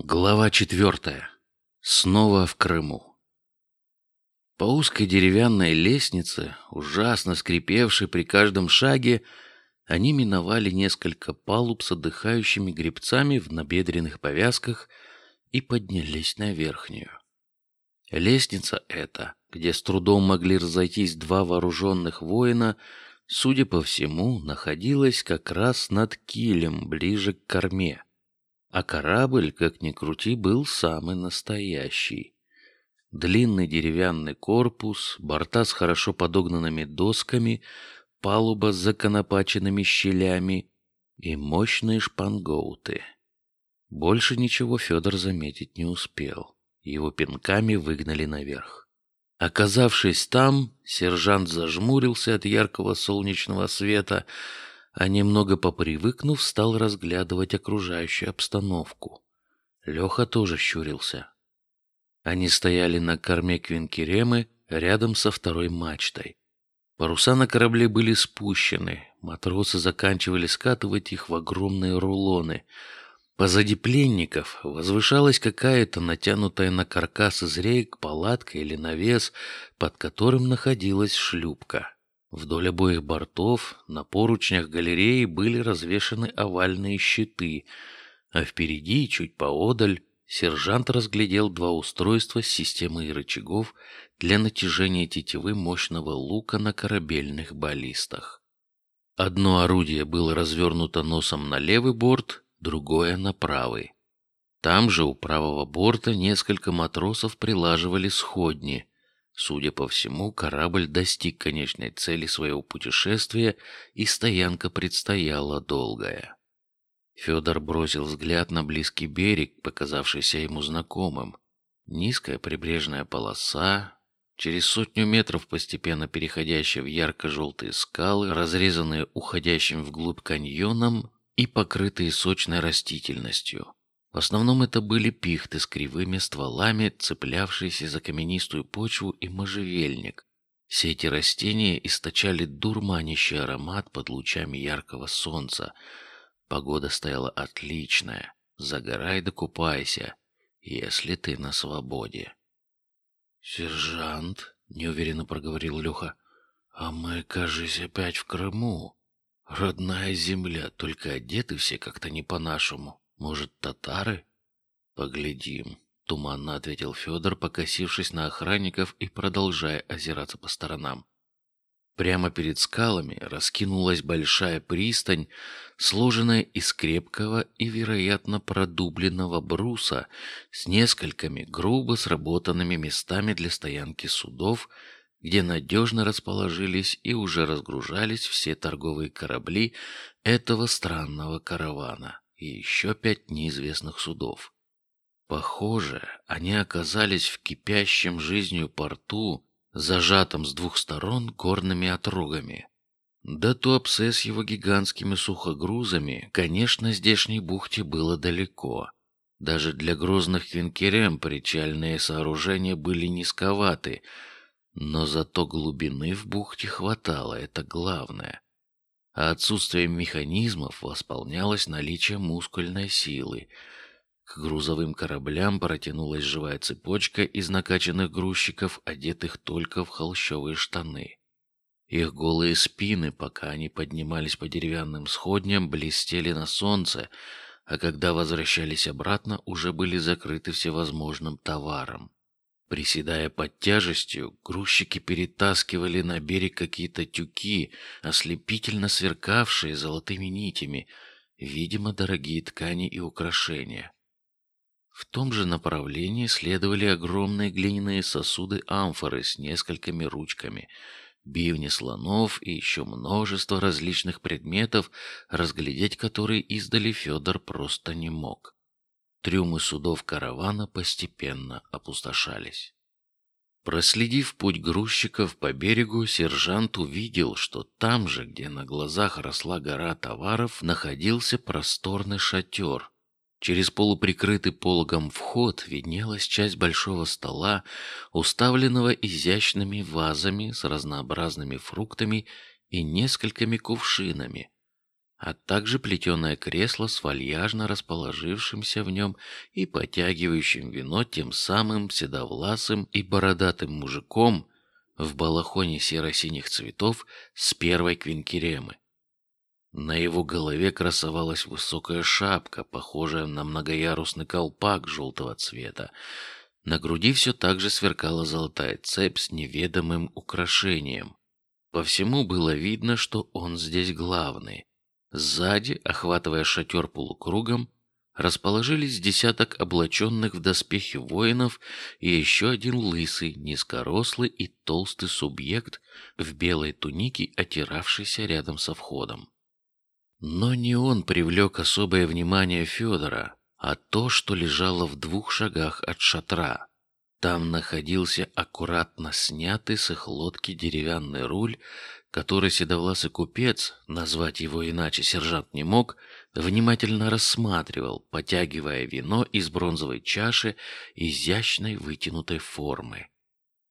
Глава четвертая. Снова в Крыму. По узкой деревянной лестнице, ужасно скрипевшей при каждом шаге, они миновали несколько палуб с отдыхающими гребцами в набедренных повязках и поднялись на верхнюю. Лестница эта, где с трудом могли разойтись два вооруженных воина, судя по всему, находилась как раз над килем, ближе к корме а корабль, как ни крути, был самый настоящий. Длинный деревянный корпус, борта с хорошо подогнанными досками, палуба с законопаченными щелями и мощные шпангоуты. Больше ничего Федор заметить не успел. Его пинками выгнали наверх. Оказавшись там, сержант зажмурился от яркого солнечного света, а немного попривыкнув, стал разглядывать окружающую обстановку. Леха тоже щурился. Они стояли на корме Квинкеремы рядом со второй мачтой. Паруса на корабле были спущены, матросы заканчивали скатывать их в огромные рулоны. Позади пленников возвышалась какая-то натянутая на каркас из рейк палатка или навес, под которым находилась шлюпка. Вдоль обоих бортов на поручнях галереи были развешаны овальные щиты, а впереди, чуть поодаль, сержант разглядел два устройства с системой рычагов для натяжения тетивы мощного лука на корабельных баллистах. Одно орудие было развернуто носом на левый борт, другое на правый. Там же у правого борта несколько матросов прилаживали сходни, Судя по всему, корабль достиг конечной цели своего путешествия, и стоянка предстояла долгая. Федор бросил взгляд на близкий берег, показавшийся ему знакомым. Низкая прибрежная полоса, через сотню метров постепенно переходящая в ярко-желтые скалы, разрезанные уходящим вглубь каньоном и покрытые сочной растительностью. В основном это были пихты с кривыми стволами, цеплявшиеся за каменистую почву и можжевельник. Все эти растения источали дурманящий аромат под лучами яркого солнца. Погода стояла отличная. Загорай да купайся, если ты на свободе. Сержант, неуверенно проговорил Леха, а мы, кажись, опять в Крыму. Родная земля, только одеты все как-то не по-нашему. Может, татары? Поглядим. Туманно ответил Федор, покосившись на охранников и продолжая озираться по сторонам. Прямо перед скалами раскинулась большая пристань, сложенная из крепкого и, вероятно, продубленного бруса с несколькими грубо сработанными местами для стоянки судов, где надежно расположились и уже разгружались все торговые корабли этого странного каравана и еще пять неизвестных судов. Похоже, они оказались в кипящем жизнью порту, зажатом с двух сторон горными отрогами. Да Туапсе с его гигантскими сухогрузами, конечно, здешней бухте было далеко. Даже для грозных квинкерем причальные сооружения были низковаты, но зато глубины в бухте хватало, это главное а отсутствием механизмов восполнялось наличие мускульной силы. К грузовым кораблям протянулась живая цепочка из накачанных грузчиков, одетых только в холщовые штаны. Их голые спины, пока они поднимались по деревянным сходням, блестели на солнце, а когда возвращались обратно, уже были закрыты всевозможным товаром. Приседая под тяжестью, грузчики перетаскивали на берег какие-то тюки, ослепительно сверкавшие золотыми нитями, видимо, дорогие ткани и украшения. В том же направлении следовали огромные глиняные сосуды амфоры с несколькими ручками, бивни слонов и еще множество различных предметов, разглядеть которые издали Федор просто не мог. Трюмы судов каравана постепенно опустошались. Проследив путь грузчиков по берегу, сержант увидел, что там же, где на глазах росла гора товаров, находился просторный шатер. Через полуприкрытый пологом вход виднелась часть большого стола, уставленного изящными вазами с разнообразными фруктами и несколькими кувшинами. А также плетеное кресло с вальяжно расположившимся в нем и потягивающим вино тем самым седовласым и бородатым мужиком в балахоне серо-синих цветов с первой квинкеремы. На его голове красовалась высокая шапка, похожая на многоярусный колпак желтого цвета. На груди все так же сверкала золотая цепь с неведомым украшением. По всему было видно, что он здесь главный. Сзади, охватывая шатер полукругом, расположились десяток облаченных в доспехи воинов и еще один лысый, низкорослый и толстый субъект в белой тунике, отиравшийся рядом со входом. Но не он привлек особое внимание Федора, а то, что лежало в двух шагах от шатра. Там находился аккуратно снятый с их лодки деревянный руль который седовласый купец, назвать его иначе сержант не мог, внимательно рассматривал, потягивая вино из бронзовой чаши изящной вытянутой формы.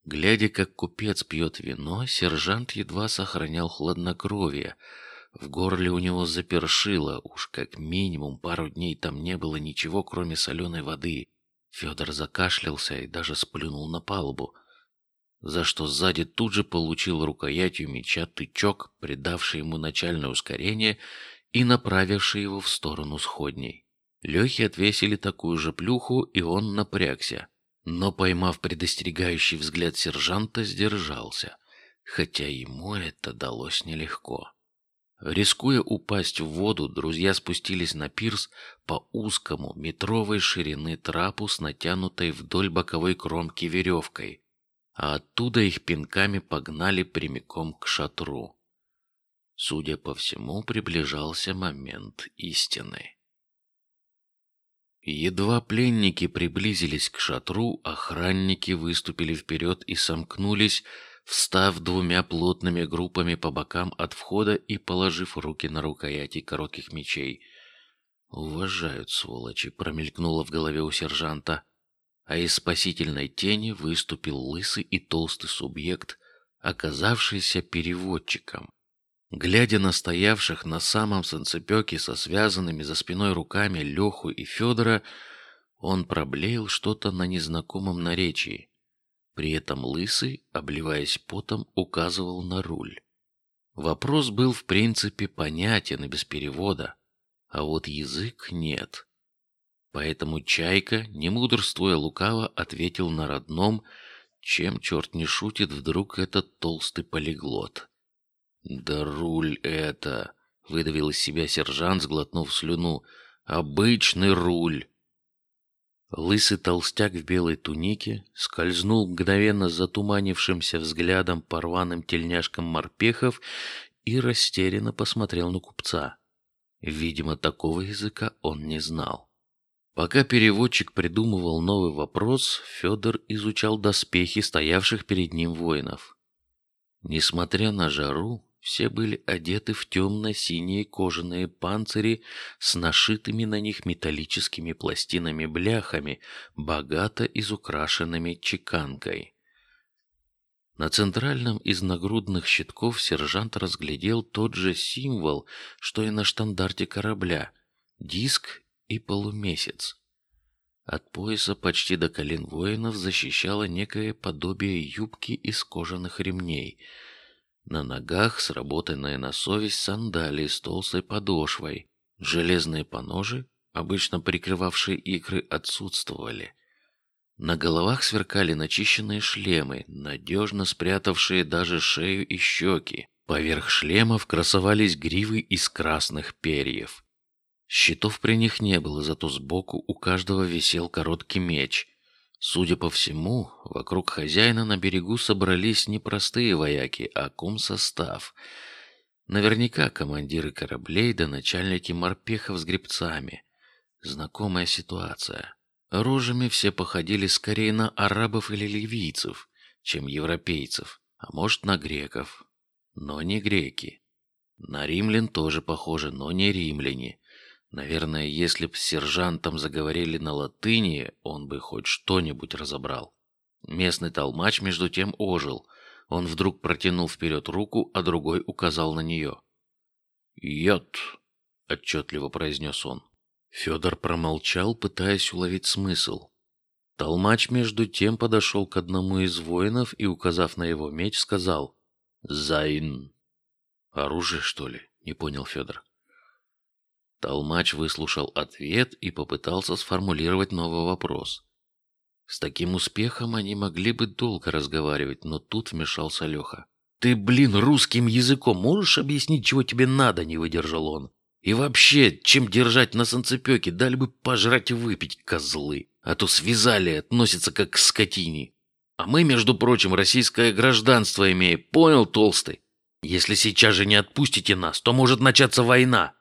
Глядя, как купец пьет вино, сержант едва сохранял хладнокровие. В горле у него запершило, уж как минимум пару дней там не было ничего, кроме соленой воды. Федор закашлялся и даже сплюнул на палубу за что сзади тут же получил рукоятью меча тычок, придавший ему начальное ускорение и направивший его в сторону сходней. Лехе отвесили такую же плюху, и он напрягся, но поймав предостерегающий взгляд сержанта, сдержался, хотя ему это далось нелегко. Рискуя упасть в воду, друзья спустились на пирс по узкому метровой ширины трапу с натянутой вдоль боковой кромки веревкой, а оттуда их пинками погнали прямиком к шатру. Судя по всему, приближался момент истины. Едва пленники приблизились к шатру, охранники выступили вперед и сомкнулись, встав двумя плотными группами по бокам от входа и положив руки на рукояти коротких мечей. Уважают сволочи, промелькнуло в голове у сержанта а из спасительной тени выступил лысый и толстый субъект, оказавшийся переводчиком. Глядя на стоявших на самом санцепёке со связанными за спиной руками Леху и Федора, он проблеял что-то на незнакомом наречии. При этом лысый, обливаясь потом, указывал на руль. Вопрос был в принципе понятен и без перевода, а вот язык нет. Поэтому Чайка, не мудрствуя лукаво, ответил на родном, чем черт не шутит вдруг этот толстый полиглот. Да руль это, выдавил из себя сержант, сглотнув слюну. Обычный руль. Лысый толстяк в белой тунике скользнул мгновенно затуманившимся взглядом по рваным тельняшкам морпехов и растерянно посмотрел на купца. Видимо, такого языка он не знал. Пока переводчик придумывал новый вопрос, Федор изучал доспехи стоявших перед ним воинов. Несмотря на жару, все были одеты в темно-синие кожаные панцири с нашитыми на них металлическими пластинами-бляхами, богато изукрашенными чеканкой. На центральном из нагрудных щитков сержант разглядел тот же символ, что и на штандарте корабля — диск и полумесяц. От пояса почти до колен воинов защищало некое подобие юбки из кожаных ремней. На ногах сработанные на совесть сандалии с толстой подошвой. Железные поножи, обычно прикрывавшие икры, отсутствовали. На головах сверкали начищенные шлемы, надежно спрятавшие даже шею и щеки. Поверх шлемов красовались гривы из красных перьев. Щитов при них не было, зато сбоку у каждого висел короткий меч. Судя по всему, вокруг хозяина на берегу собрались не простые вояки, а комсостав. Наверняка командиры кораблей да начальники морпехов с гребцами. Знакомая ситуация. Рожами все походили скорее на арабов или ливийцев, чем европейцев, а может на греков, но не греки. На римлян тоже похоже, но не римляне. Наверное, если б с сержантом заговорили на латыни, он бы хоть что-нибудь разобрал. Местный толмач между тем ожил. Он вдруг протянул вперед руку, а другой указал на нее. Йод, отчетливо произнес он. Федор промолчал, пытаясь уловить смысл. Толмач между тем подошел к одному из воинов и, указав на его меч, сказал: "Зайн". Оружие, что ли? Не понял Федор. Толмач выслушал ответ и попытался сформулировать новый вопрос. С таким успехом они могли бы долго разговаривать, но тут вмешался Леха. Ты, блин, русским языком можешь объяснить, чего тебе надо? Не выдержал он. И вообще, чем держать на санцепёке, дали бы пожрать и выпить, козлы. А то связали, относятся как к скотине. А мы, между прочим, российское гражданство имеем. Понял, толстый? Если сейчас же не отпустите нас, то может начаться война.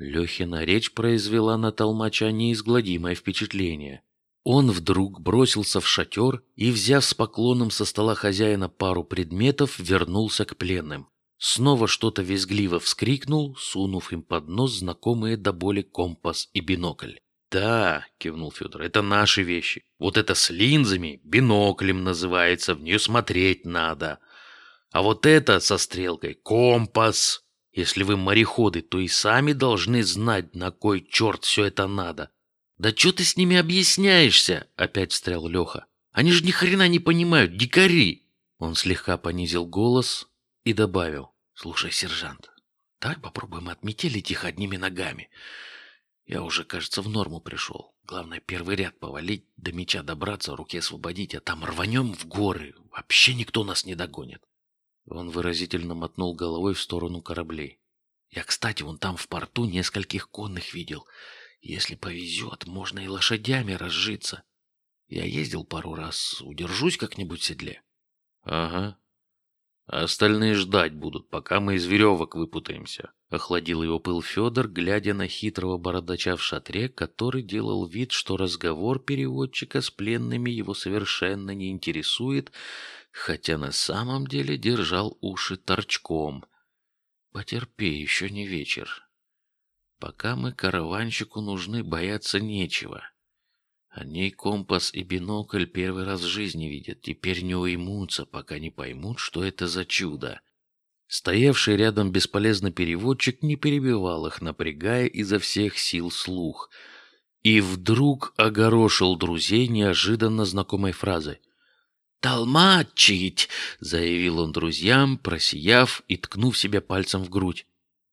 Лехина речь произвела на толмача неизгладимое впечатление. Он вдруг бросился в шатер и, взяв с поклоном со стола хозяина пару предметов, вернулся к пленным. Снова что-то визгливо вскрикнул, сунув им под нос знакомые до боли компас и бинокль. Да, кивнул Федор, это наши вещи. Вот это с линзами, биноклем называется, в нее смотреть надо. А вот это со стрелкой компас. Если вы мореходы, то и сами должны знать, на кой черт все это надо. Да что ты с ними объясняешься? Опять встрял Леха. Они же ни хрена не понимают, дикари. Он слегка понизил голос и добавил: "Слушай, сержант, давай попробуем отметелить их одними ногами. Я уже, кажется, в норму пришел. Главное первый ряд повалить, до меча добраться, руки освободить, а там рванем в горы. Вообще никто нас не догонит". Он выразительно мотнул головой в сторону кораблей. Я, кстати, вон там в порту нескольких конных видел. Если повезет, можно и лошадями разжиться. Я ездил пару раз, удержусь как-нибудь в седле. Ага. А остальные ждать будут, пока мы из веревок выпутаемся. Охладил его пыл Федор, глядя на хитрого бородача в шатре, который делал вид, что разговор переводчика с пленными его совершенно не интересует, хотя на самом деле держал уши торчком. Потерпи, еще не вечер. Пока мы караванщику нужны, бояться нечего. Они компас и бинокль первый раз в жизни видят, теперь не уймутся, пока не поймут, что это за чудо. Стоявший рядом бесполезный переводчик не перебивал их, напрягая изо всех сил слух, и вдруг огорошил друзей неожиданно знакомой фразой: "Толмачить", заявил он друзьям, просияв и ткнув себя пальцем в грудь.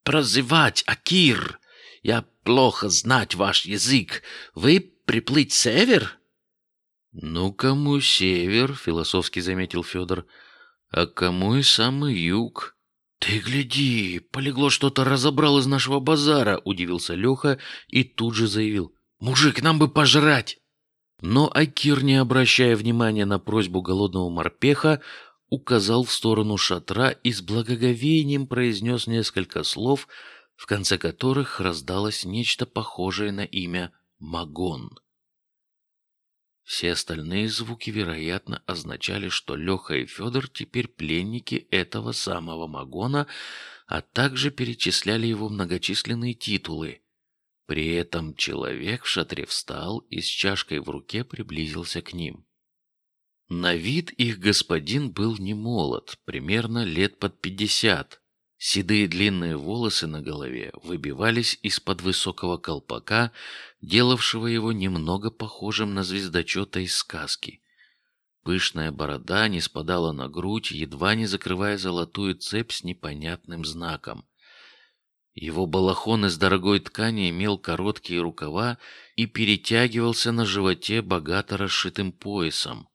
"Прозывать Акир!" Я плохо знать ваш язык. Вы приплыть север? Ну кому север? Философски заметил Федор. А кому и самый юг? Ты гляди, полегло что-то разобрал из нашего базара, удивился Леха и тут же заявил: мужик, нам бы пожрать. Но Акир, не обращая внимания на просьбу голодного морпеха, указал в сторону шатра и с благоговением произнес несколько слов, в конце которых раздалось нечто похожее на имя Магон. Все остальные звуки, вероятно, означали, что Леха и Федор теперь пленники этого самого Магона, а также перечисляли его многочисленные титулы. При этом человек в шатре встал и с чашкой в руке приблизился к ним. На вид их господин был не молод, примерно лет под пятьдесят. Седые длинные волосы на голове выбивались из-под высокого колпака, делавшего его немного похожим на звездочета из сказки. Пышная борода не спадала на грудь, едва не закрывая золотую цепь с непонятным знаком. Его балахон из дорогой ткани имел короткие рукава и перетягивался на животе богато расшитым поясом.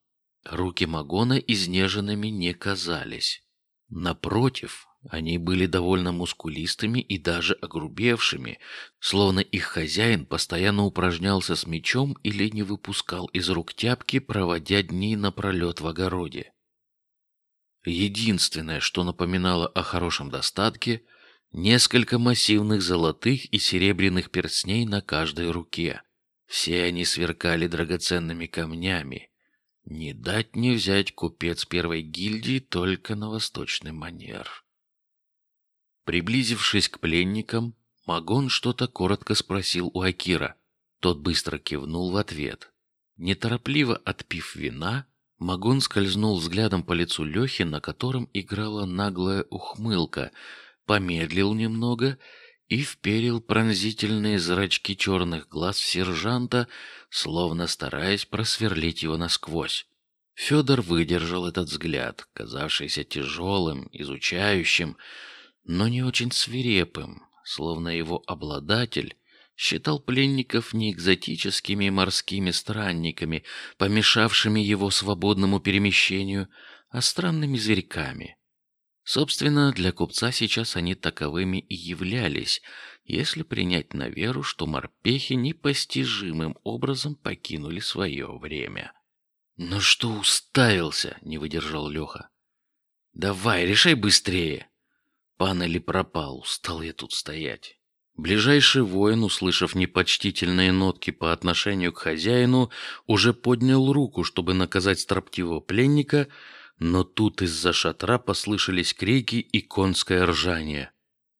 Руки Магона изнеженными не казались. Напротив, они были довольно мускулистыми и даже огрубевшими, словно их хозяин постоянно упражнялся с мечом или не выпускал из рук тяпки, проводя дни напролет в огороде. Единственное, что напоминало о хорошем достатке, несколько массивных золотых и серебряных перстней на каждой руке. Все они сверкали драгоценными камнями. Не дать не взять купец первой гильдии только на восточный манер. Приблизившись к пленникам, Магон что-то коротко спросил у Акира. Тот быстро кивнул в ответ. Неторопливо отпив вина, Магон скользнул взглядом по лицу Лехи, на котором играла наглая ухмылка, помедлил немного и вперил пронзительные зрачки черных глаз сержанта, словно стараясь просверлить его насквозь. Федор выдержал этот взгляд, казавшийся тяжелым, изучающим, но не очень свирепым, словно его обладатель считал пленников не экзотическими морскими странниками, помешавшими его свободному перемещению, а странными зверьками. Собственно, для купца сейчас они таковыми и являлись, если принять на веру, что морпехи непостижимым образом покинули свое время. «Ну что уставился? Не выдержал Леха. Давай, решай быстрее. Пан или пропал? Устал я тут стоять. Ближайший воин, услышав непочтительные нотки по отношению к хозяину, уже поднял руку, чтобы наказать строптивого пленника, но тут из-за шатра послышались крики и конское ржание.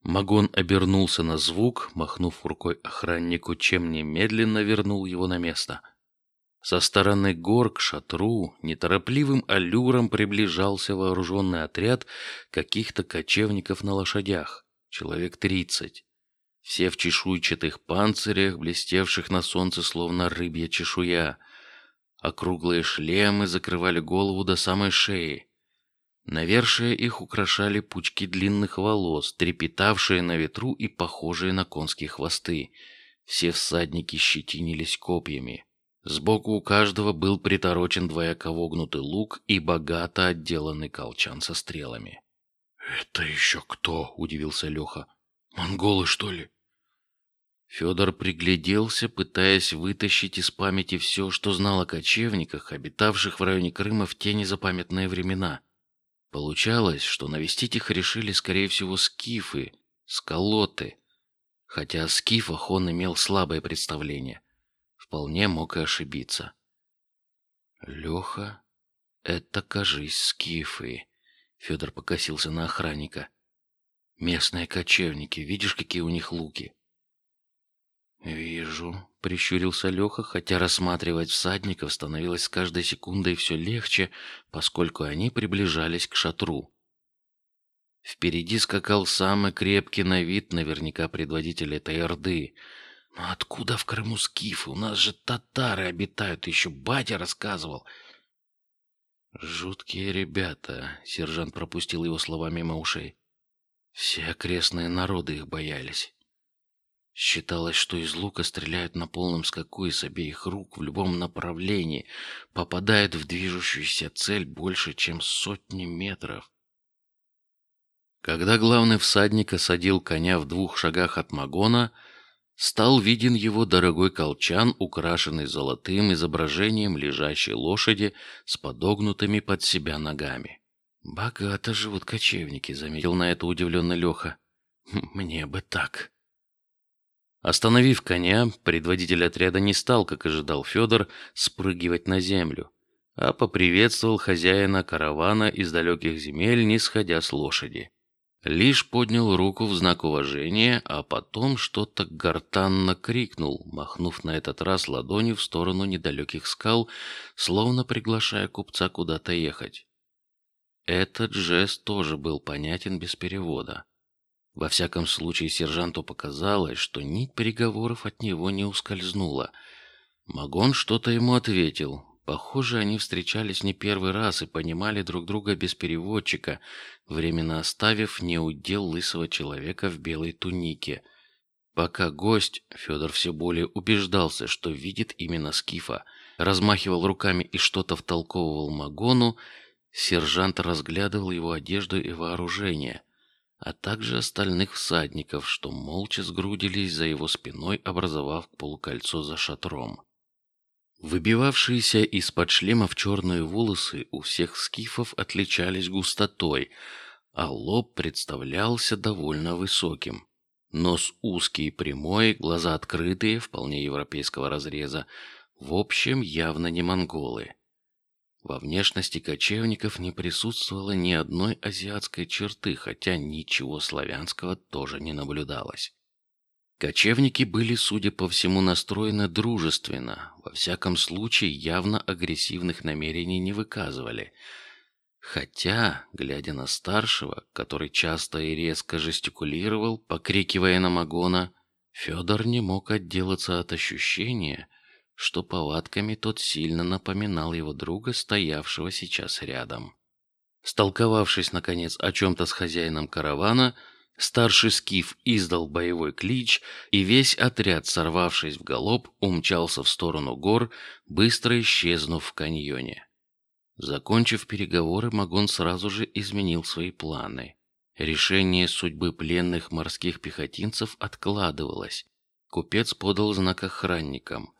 Магон обернулся на звук, махнув рукой охраннику, чем немедленно вернул его на место. Со стороны гор к шатру неторопливым аллюром приближался вооруженный отряд каких-то кочевников на лошадях, человек тридцать. Все в чешуйчатых панцирях, блестевших на солнце словно рыбья чешуя. Округлые шлемы закрывали голову до самой шеи. Навершие их украшали пучки длинных волос, трепетавшие на ветру и похожие на конские хвосты. Все всадники щетинились копьями. Сбоку у каждого был приторочен двояко вогнутый лук и богато отделанный колчан со стрелами. Это еще кто? удивился Леха. Монголы что ли? Федор пригляделся, пытаясь вытащить из памяти все, что знал о кочевниках, обитавших в районе Крыма в те незапамятные времена. Получалось, что навестить их решили, скорее всего, скифы, сколоты, хотя о скифах он имел слабое представление, вполне мог и ошибиться. Леха, это, кажись, скифы. Федор покосился на охранника. Местные кочевники, видишь, какие у них луки? Вижу, прищурился Леха, хотя рассматривать всадников становилось с каждой секундой все легче, поскольку они приближались к шатру. Впереди скакал самый крепкий на вид, наверняка предводитель этой орды. Но откуда в Крыму скифы? У нас же татары обитают, еще батя рассказывал. Жуткие ребята. Сержант пропустил его слова мимо ушей. Все окрестные народы их боялись. Считалось, что из лука стреляют на полном скаку и с обеих рук в любом направлении, попадает в движущуюся цель больше, чем сотни метров. Когда главный всадник осадил коня в двух шагах от Магона, стал виден его дорогой колчан, украшенный золотым изображением лежащей лошади с подогнутыми под себя ногами. Богато живут кочевники, заметил на это удивленный Леха. Мне бы так. Остановив коня, предводитель отряда не стал, как ожидал Федор, спрыгивать на землю, а поприветствовал хозяина каравана из далеких земель, не сходя с лошади. Лишь поднял руку в знак уважения, а потом что-то гортанно крикнул, махнув на этот раз ладонью в сторону недалеких скал, словно приглашая купца куда-то ехать. Этот жест тоже был понятен без перевода. Во всяком случае, сержанту показалось, что нить переговоров от него не ускользнула. Магон что-то ему ответил. Похоже, они встречались не первый раз и понимали друг друга без переводчика, временно оставив неудел лысого человека в белой тунике. Пока гость Федор все более убеждался, что видит именно скифа, размахивал руками и что-то втолковывал Магону, сержант разглядывал его одежду и вооружение а также остальных всадников, что молча сгрудились за его спиной, образовав полукольцо за шатром. Выбивавшиеся из-под шлемов черные волосы у всех скифов отличались густотой, а лоб представлялся довольно высоким. Нос узкий и прямой, глаза открытые, вполне европейского разреза. В общем, явно не монголы. Во внешности кочевников не присутствовало ни одной азиатской черты, хотя ничего славянского тоже не наблюдалось. Кочевники были, судя по всему, настроены дружественно, во всяком случае явно агрессивных намерений не выказывали. Хотя, глядя на старшего, который часто и резко жестикулировал, покрикивая на Магона, Федор не мог отделаться от ощущения, что повадками тот сильно напоминал его друга, стоявшего сейчас рядом. Столковавшись наконец о чем-то с хозяином каравана, старший скиф издал боевой клич, и весь отряд, сорвавшись в галоп, умчался в сторону гор, быстро исчезнув в каньоне. Закончив переговоры, Магон сразу же изменил свои планы. Решение судьбы пленных морских пехотинцев откладывалось. Купец подал знак охранникам.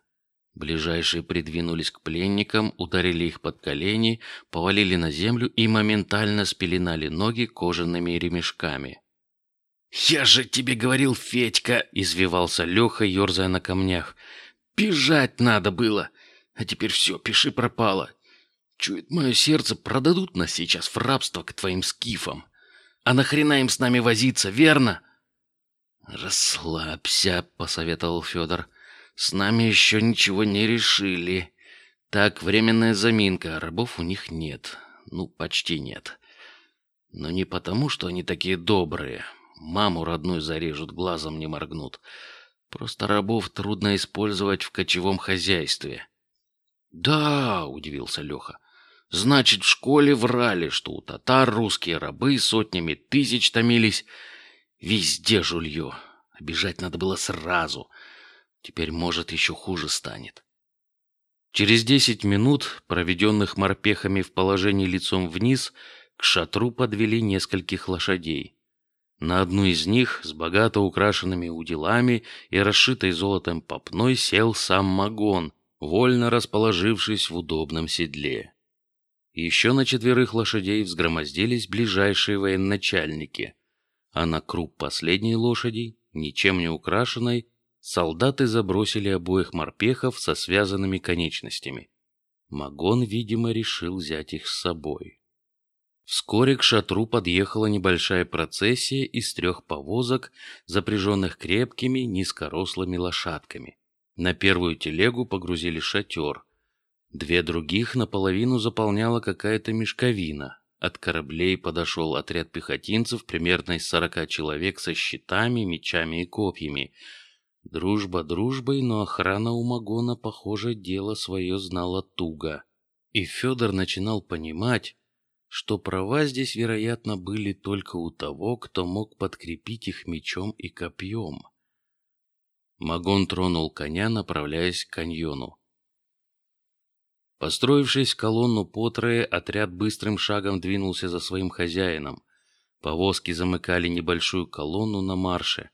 Ближайшие придвинулись к пленникам, ударили их под колени, повалили на землю и моментально спеленали ноги кожаными ремешками. Я же тебе говорил, Федька, извивался Леха, ерзая на камнях. Бежать надо было, а теперь все, пиши пропало. Чует мое сердце, продадут нас сейчас в рабство к твоим скифам. А нахрена им с нами возиться, верно? Расслабься, посоветовал Федор. С нами еще ничего не решили. Так временная заминка, рабов у них нет, ну почти нет. Но не потому, что они такие добрые. Маму родную зарежут, глазом не моргнут. Просто рабов трудно использовать в кочевом хозяйстве. Да, удивился Леха. Значит, в школе врали, что у татар русские рабы сотнями тысяч томились. Везде жулье. Обижать надо было сразу. Теперь, может, еще хуже станет. Через десять минут, проведенных морпехами в положении лицом вниз, к шатру подвели нескольких лошадей. На одну из них с богато украшенными уделами и расшитой золотом попной сел сам Магон, вольно расположившись в удобном седле. Еще на четверых лошадей взгромоздились ближайшие военачальники, а на круп последней лошади, ничем не украшенной, солдаты забросили обоих морпехов со связанными конечностями. Магон, видимо, решил взять их с собой. Вскоре к шатру подъехала небольшая процессия из трех повозок, запряженных крепкими низкорослыми лошадками. На первую телегу погрузили шатер, Две других наполовину заполняла какая-то мешковина. От кораблей подошел отряд пехотинцев примерно из сорока человек со щитами, мечами и копьями. Дружба дружбой, но охрана у Магона, похоже, дело свое знала туго. И Федор начинал понимать, что права здесь, вероятно, были только у того, кто мог подкрепить их мечом и копьем. Магон тронул коня, направляясь к каньону. Построившись в колонну по трое, отряд быстрым шагом двинулся за своим хозяином. Повозки замыкали небольшую колонну на марше.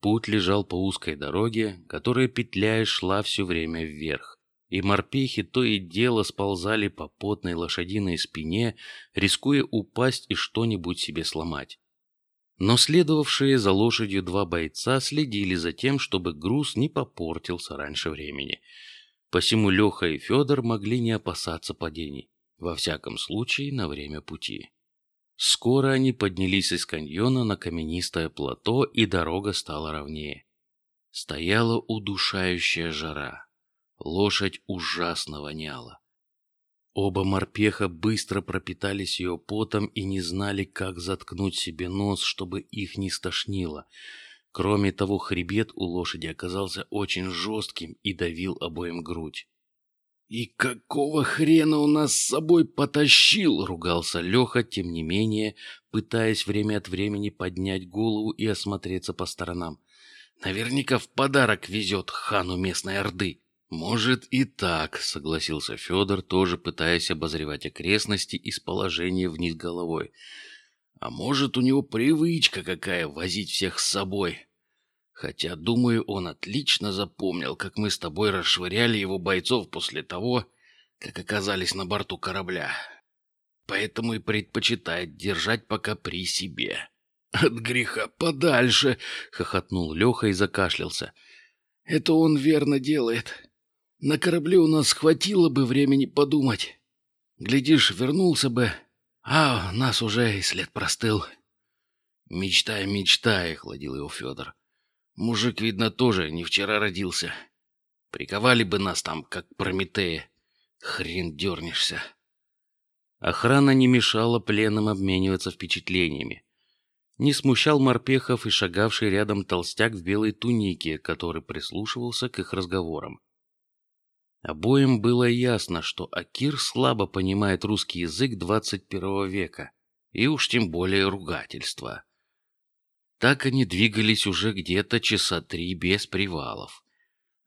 Путь лежал по узкой дороге, которая петляя шла все время вверх. И морпехи то и дело сползали по потной лошадиной спине, рискуя упасть и что-нибудь себе сломать. Но следовавшие за лошадью два бойца следили за тем, чтобы груз не попортился раньше времени. Посему Леха и Федор могли не опасаться падений, во всяком случае на время пути. Скоро они поднялись из каньона на каменистое плато, и дорога стала ровнее. Стояла удушающая жара. Лошадь ужасно воняла. Оба морпеха быстро пропитались ее потом и не знали, как заткнуть себе нос, чтобы их не стошнило. Кроме того, хребет у лошади оказался очень жестким и давил обоим грудь. И какого хрена у нас с собой потащил? ругался Леха, тем не менее, пытаясь время от времени поднять голову и осмотреться по сторонам. Наверняка в подарок везет хану местной орды. Может и так, согласился Федор, тоже пытаясь обозревать окрестности из положения вниз головой. А может у него привычка какая возить всех с собой? Хотя, думаю, он отлично запомнил, как мы с тобой расшвыряли его бойцов после того, как оказались на борту корабля. Поэтому и предпочитает держать пока при себе. От греха подальше, хохотнул Леха и закашлялся. Это он верно делает. На корабле у нас хватило бы времени подумать. Глядишь, вернулся бы, а нас уже и след простыл. Мечтай, мечтай, охладил его Федор. Мужик, видно, тоже не вчера родился. Приковали бы нас там, как Прометея. Хрен дернешься. Охрана не мешала пленным обмениваться впечатлениями. Не смущал морпехов и шагавший рядом толстяк в белой тунике, который прислушивался к их разговорам. Обоим было ясно, что Акир слабо понимает русский язык 21 века, и уж тем более ругательства. Так они двигались уже где-то часа три без привалов.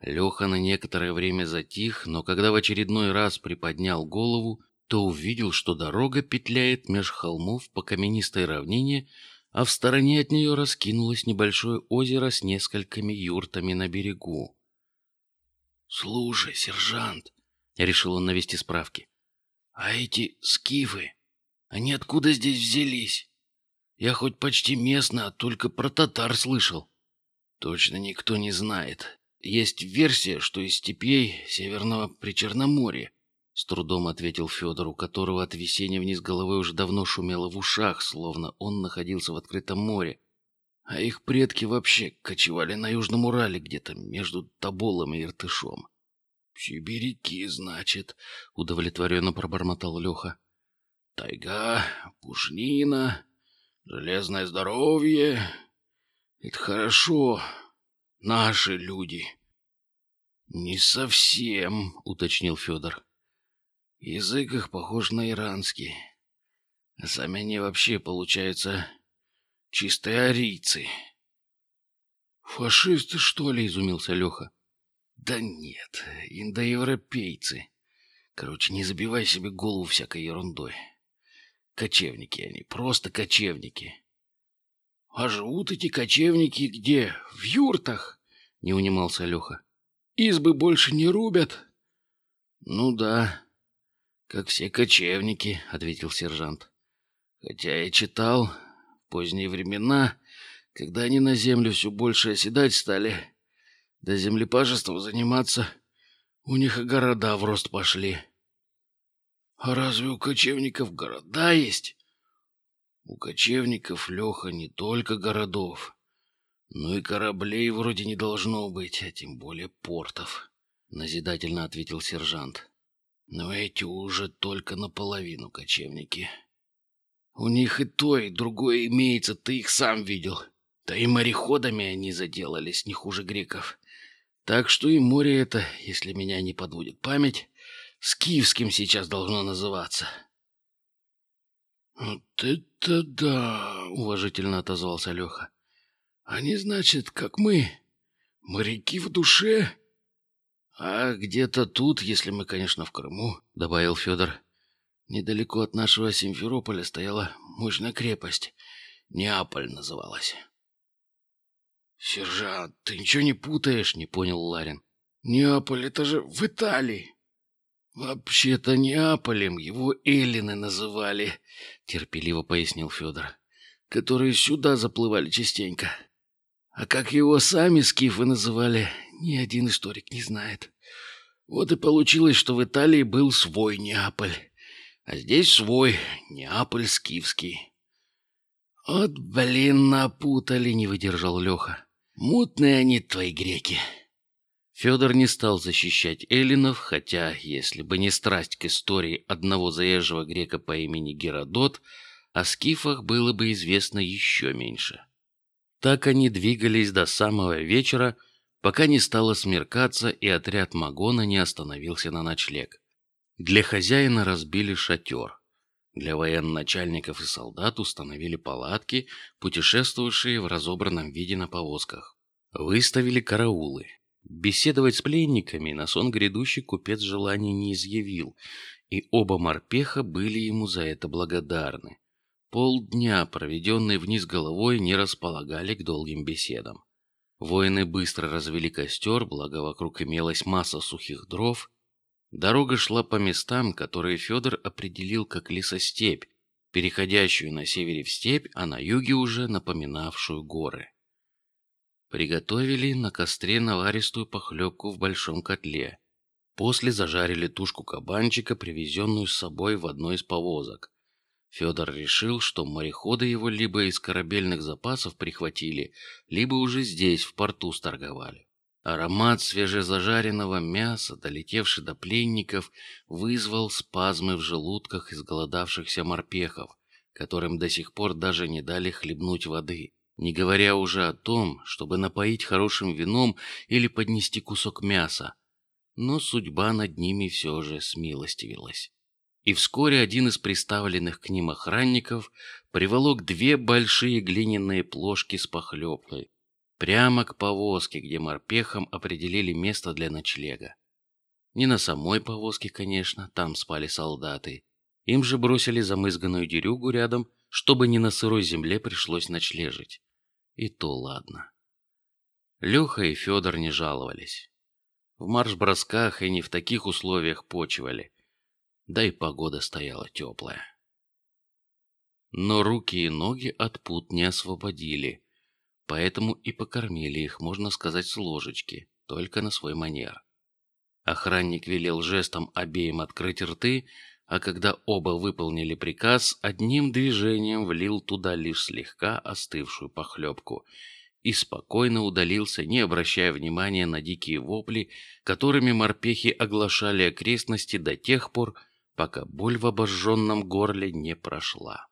Леха на некоторое время затих, но когда в очередной раз приподнял голову, то увидел, что дорога петляет меж холмов по каменистой равнине, а в стороне от нее раскинулось небольшое озеро с несколькими юртами на берегу. Слушай, сержант, решил он навести справки. А эти скифы, они откуда здесь взялись? Я хоть почти местный, а только про татар слышал. Точно никто не знает. Есть версия, что из степей северного Причерноморья. С трудом ответил Федор, у которого от весеннего вниз головой уже давно шумело в ушах, словно он находился в открытом море. А их предки вообще кочевали на Южном Урале где-то между Тоболом и Иртышом. Сибиряки, значит, удовлетворенно пробормотал Леха. Тайга, пушнина, железное здоровье. Это хорошо. Наши люди. Не совсем, уточнил Федор. Язык их похож на иранский. А сами они вообще, получаются, чистые арийцы. Фашисты, что ли, изумился Леха. Да нет, индоевропейцы. Короче, не забивай себе голову всякой ерундой. Кочевники они, просто кочевники. А живут эти кочевники где? В юртах? Не унимался Леха. Избы больше не рубят? Ну да, как все кочевники, ответил сержант. Хотя я читал в поздние времена, когда они на землю все больше оседать стали, до землепашеством заниматься, у них и города в рост пошли. А разве у кочевников города есть? У кочевников Леха не только городов, но и кораблей вроде не должно быть, а тем более портов, назидательно ответил сержант. Но эти уже только наполовину кочевники. У них и то, и другое имеется, ты их сам видел. Да и мореходами они заделались не хуже греков. Так что и море это, если меня не подводит память, скифским сейчас должно называться. Вот это да, уважительно отозвался Леха. Они, значит, как мы, моряки в душе. А где-то тут, если мы, конечно, в Крыму, добавил Федор. Недалеко от нашего Симферополя стояла мощная крепость. Неаполь называлась. «Сержант, ты ничего не путаешь?» — не понял Ларин. «Неаполь — это же в Италии!» «Вообще-то Неаполем его эллины называли», — терпеливо пояснил Федор, «которые сюда заплывали частенько. А как его сами скифы называли, ни один историк не знает. Вот и получилось, что в Италии был свой Неаполь, а здесь свой Неаполь скифский». «От, блин, напутали», — не выдержал Леха. Мутные они твои греки. Федор не стал защищать эллинов, хотя, если бы не страсть к истории одного заезжего грека по имени Геродот, о скифах было бы известно еще меньше. Так они двигались до самого вечера, пока не стало смеркаться и отряд Магона не остановился на ночлег. Для хозяина разбили шатер. Для военачальников и солдат установили палатки, путешествовавшие в разобранном виде на повозках. Выставили караулы. Беседовать с пленниками на сон грядущий купец желания не изъявил, и оба морпеха были ему за это благодарны. Полдня, проведенные вниз головой, не располагали к долгим беседам. Воины быстро развели костер, благо вокруг имелась масса сухих дров, Дорога шла по местам, которые Федор определил как лесостепь, переходящую на севере в степь, а на юге уже напоминавшую горы. Приготовили на костре наваристую похлебку в большом котле. После зажарили тушку кабанчика, привезенную с собой в одной из повозок. Федор решил, что мореходы его либо из корабельных запасов прихватили, либо уже здесь в порту сторговали. Аромат свежезажаренного мяса, долетевший до пленников, вызвал спазмы в желудках изголодавшихся морпехов, которым до сих пор даже не дали хлебнуть воды, не говоря уже о том, чтобы напоить хорошим вином или поднести кусок мяса. Но судьба над ними все же смилостивилась. И вскоре один из приставленных к ним охранников приволок две большие глиняные плошки с похлебкой прямо к повозке, где морпехам определили место для ночлега. Не на самой повозке, конечно, там спали солдаты. Им же бросили замызганную дерюгу рядом, чтобы не на сырой земле пришлось ночлежить. И то ладно. Леха и Федор не жаловались. В марш-бросках и не в таких условиях почивали. Да и погода стояла теплая. Но руки и ноги от пут не освободили поэтому и покормили их, можно сказать, с ложечки, только на свой манер. Охранник велел жестом обеим открыть рты, а когда оба выполнили приказ, одним движением влил туда лишь слегка остывшую похлебку и спокойно удалился, не обращая внимания на дикие вопли, которыми морпехи оглашали окрестности до тех пор, пока боль в обожженном горле не прошла.